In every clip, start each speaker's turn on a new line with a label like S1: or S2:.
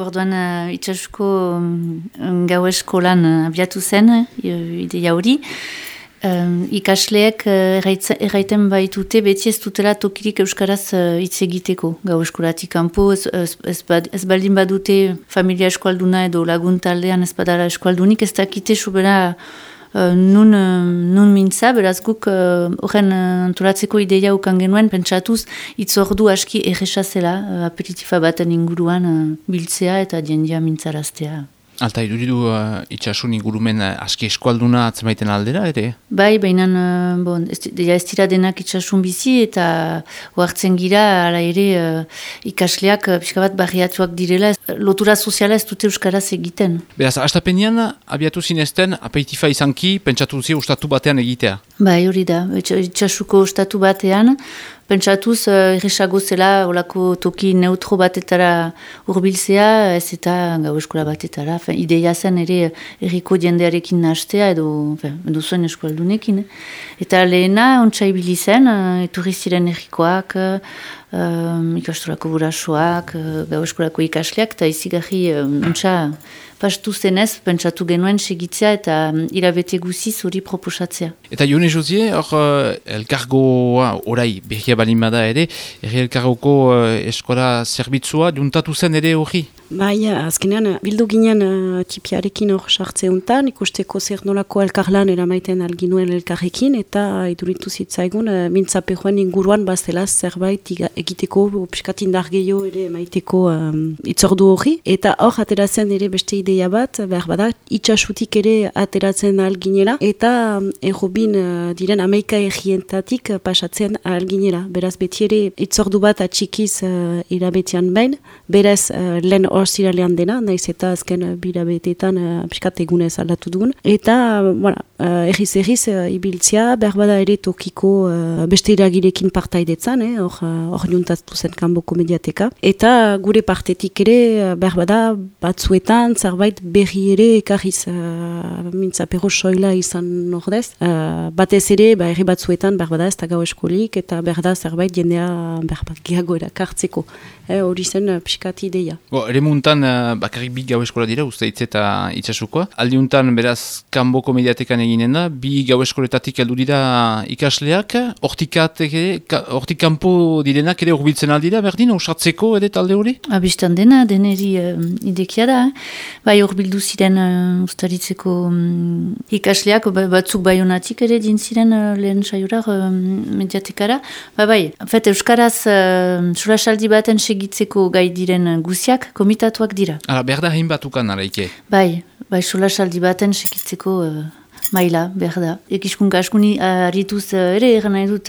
S1: borduan uh, itxasuko um, gau eskolan uh, abiatu zen, uh, ideia hori. Um, ikasleek uh, erraiten baitute beti ez dutela tokirik euskaraz hitz uh, egiteko gau eskolatik kanpo ez, ez, ez, ez baldin badute familia eskualduna edo laguntaldean ez badara eskualdunik ez dakite sobera uh, nun, uh, nun mintza, beraz guk horren uh, antolatzeko ideia ukan genuen pentsatuz hitz ordu aski erresazela uh, aperitifa baten inguruan uh, biltzea eta diendia mintzaraztea.
S2: Alta, iduridu uh, itxasun ingurumen uh, aski eskualduna atzemaiten aldera, ere?
S1: Bai, baina uh, bon, ez, ez dira denak itxasun bizi eta oartzen gira, ala ere uh, ikasleak uh, pixka bat barriatuak direla, lotura soziala ez dute euskaraz egiten.
S2: Beraz, astapenian, abiatu zinezten, apeitifa izanki, pentsatu zi ustatu batean egitea?
S1: Bai, hori da, itxasuko ustatu batean, pentsatuz uh, irrisago zela olako toki neutro batetara urbiltzea, ez eta gau eskola batetara. Fen, ideia zen ere erriko jendearekin nastea edo, edo zuen eskualdunekin. Eta lehena, ontsa ibili zen, uh, eturri ziren errikoak, uh, ikastorako burasoak, uh, gau eskolako ikasleak, eta izigarri uh, ontsa pastu zenez, pentsatu genuen segitzea eta um, irabete guziz hori proposatzea.
S2: Eta Jone Josie, hor uh, elkargoa orai behia balimada ere, erri elkargoko uh, eskola zerbitzua juntatu zen ere hori?
S3: Bai, azkenean, bildu ginen uh, tipiarekin hor sartze untan, ikusteko zer nolako elkarlan eramaiten alginuen elkarrekin, eta iduritu zitzaigun, uh, mintzapejoen inguruan bazela zerbait egiteko, piskatin dargeio ere maiteko um, itzordu hori, eta hor ateratzen ere beste ideia bat, behar bada, itxasutik ere ateratzen alginela, eta um, errobin uh, diren ameika egientatik pasatzen alginela. Beraz, beti ere itzordu bat atxikiz uh, irabetian behin, beraz, uh, lehen hor ziralean dena, naiz eta azken uh, birabetetan uh, piskat egunez aldatu dugun. Eta, voilà, uh, erriz erriz uh, ibiltzia, berbada ere tokiko uh, beste iragirekin partaidetzan, eh, hor uh, juntatu zen kanboko mediateka. Eta gure partetik ere, berbada batzuetan, zerbait berri ere ekarriz uh, mintzapero soila izan ordez. Uh, batez ere, ba, erri batzuetan, berbada ez da gau eskolik, eta berda zerbait jendea berbat gehago erakartzeko. Hori zen uh, piskat ideia.
S2: Bo, muntan uh, bakarrik bi gau eskola dira, uste hitz eta itxasuko. Aldiuntan beraz kanboko mediatekan eginen da, bi gau eskoletatik heldu dira ikasleak, hortik kanpo direnak ere urbiltzen aldira, berdin, usatzeko ere talde hori?
S1: Abistan dena, deneri uh, idekia da. Bai urbildu ziren uh, ustaritzeko um, ikasleak, ba, batzuk bai honatik ere din ziren uh, lehen saiorar uh, mediatekara. Ba, bai, fet, Euskaraz uh, surasaldi baten segitzeko gai diren guziak, komitatuak dira.
S2: Hala, berda hain batukan araike?
S1: Bai, bai, solasaldi baten sekitzeko uh, maila, berda. Ekiskun kaskuni harrituz uh, ere, eran nahi dut,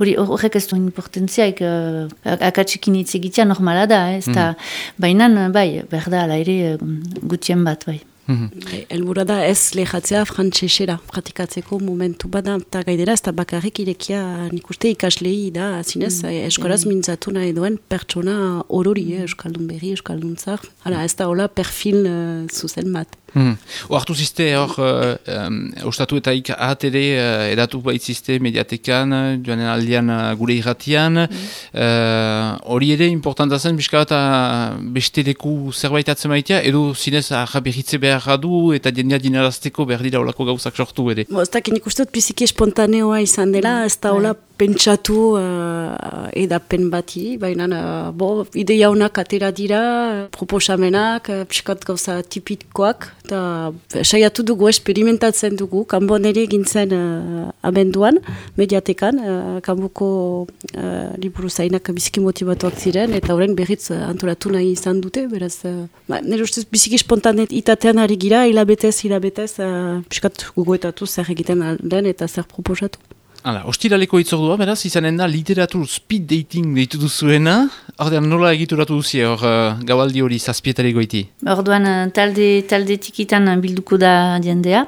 S1: hori uh, horrek ez du importantziaik, uh, akatsekin hitz egitea normala da, ez mm -hmm. bai, berda, ala ere, gutien bat, bai.
S3: Bai, Elbura da ez lehatzea frantzesera pratikatzeko momentu bada eta gaidera ez da bakarrik irekia nik uste ikaslei da zinez mm. Eh, eskolaz mintzatu nahi duen pertsona orori eh, Euskaldun berri, Euskaldun zar. Hala ez da hola perfil uh, zuzen bat.
S2: Hmm. Oartu ziste hor, uh, ostatu eta ik ahatere uh, edatu baitziste mediatekan, joanen aldean uh, gure irratian. Hori uh, ere, importanta zen, biska eta beste deku zerbait atzemaitea, edo zinez ahaberritze behar du eta jendea dinarazteko behar dira olako gauzak sortu ere.
S3: Bo, ez da, kenik uste dut biziki espontaneoa izan dela, ez da hola pentsatu uh, edapen bati, baina uh, bo, ideia honak atera dira, proposamenak, uh, psikat gauza tipikoak, eta saiatu dugu, esperimentatzen dugu, kanbon ere gintzen uh, abenduan, mediatekan, uh, kanboko uh, liburu zainak biziki motibatuak ziren, eta horren berriz uh, antolatu nahi izan dute, beraz, uh, ba, nire ustez biziki spontanet itatean ari gira, hilabetez, hilabetez, uh, psikat guguetatu zer egiten den eta zer proposatu.
S2: Hala, ostiraleko itzordua, beraz, izanen da literatur speed dating deitu duzuena. Ordean nola egituratu duzi hor uh, gaualdi hori zazpietare goiti?
S1: Orduan uh, talde, talde tikitan bilduko da jendea.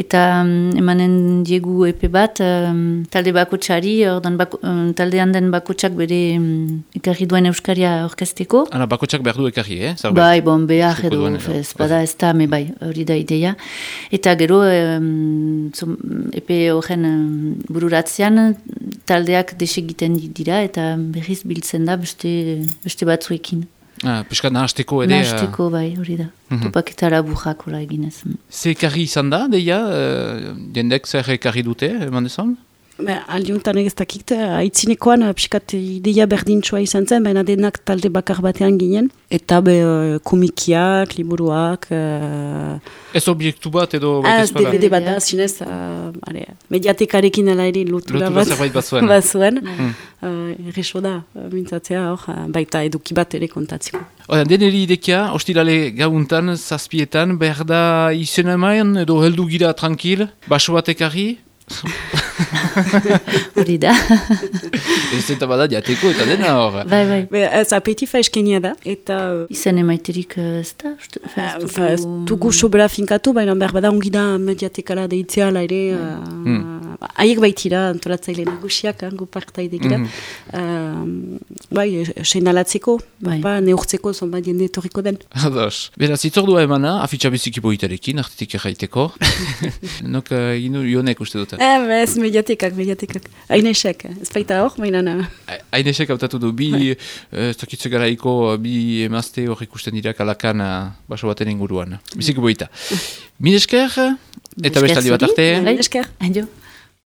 S1: Eta um, emanen diegu epe bat, um, talde bako txari, orduan bako, um, talde handen bako txak bere um, ekarri duen euskaria orkesteko.
S2: Hala, bako txak behar du ekarri, eh?
S1: Zarbait. Bai, bon, behar edo, ez, bada ez da, me bai, hori da ideia. Eta gero, um, zum, epe horren um, bururatzean taldeak desegiten dira eta berriz biltzen da beste, beste batzuekin.
S2: Ah, Piskat nahasteko ere...
S1: Nahasteko, bai, hori da. Mm -hmm. Topaketara burrakola eginez.
S2: Ze ekarri izan da, deia, uh, jendek zer ekarri dute, eman dezan?
S3: Be, aldiuntan ez dakit, haitzinekoan pixkat ideia berdintxoa izan zen, baina denak talde bakar batean ginen. Eta be, komikiak, liburuak... Uh...
S2: Ez objektu bat edo...
S3: Ez, DVD bat da, zinez, uh, are, mediatekarekin ala ere lotura
S2: bat. Lotura zerbait bat zuen.
S3: bat zuen. Uh, da, mintzatzea, hor, baita eduki bat ere kontatzeko.
S2: Oda, deneri idekia, hostilale gauntan, zazpietan, behar da izen emaen edo heldu gira tranquil, baso bat ekarri,
S1: Hori da.
S2: Ez eta bada diateko eta dena hor.
S1: Bai, bai.
S3: Be, ez apetifa eskenia da. Eta...
S1: Izan emaiterik ez da?
S3: Ez dugu sobera finkatu, baina behar bada ongi da mediatekala deitzea ere. Haiek uh, baitira, antolatzaile nagusiak, hango partai degira. Mm -hmm. uh, bai, seinalatzeko, bai. ba, neurtzeko zonbat jende etorriko den.
S2: Ados. Beraz, itzordua emana, afitxa biziki boitarekin, artetik erraiteko. Nok, uh, inu, jonek uste dut.
S3: Eh, ez mediatekak, mediatekak. Ainesek, ez baita hor, mainan.
S2: Ainesek hautatu du, bi, bai. ez dakitze garaiko, bi emazte hor ikusten dira kalakan baso baten inguruan. Biziki boita. Minesker, eta bestaldi bat arte.
S3: Minesker.
S1: Adio.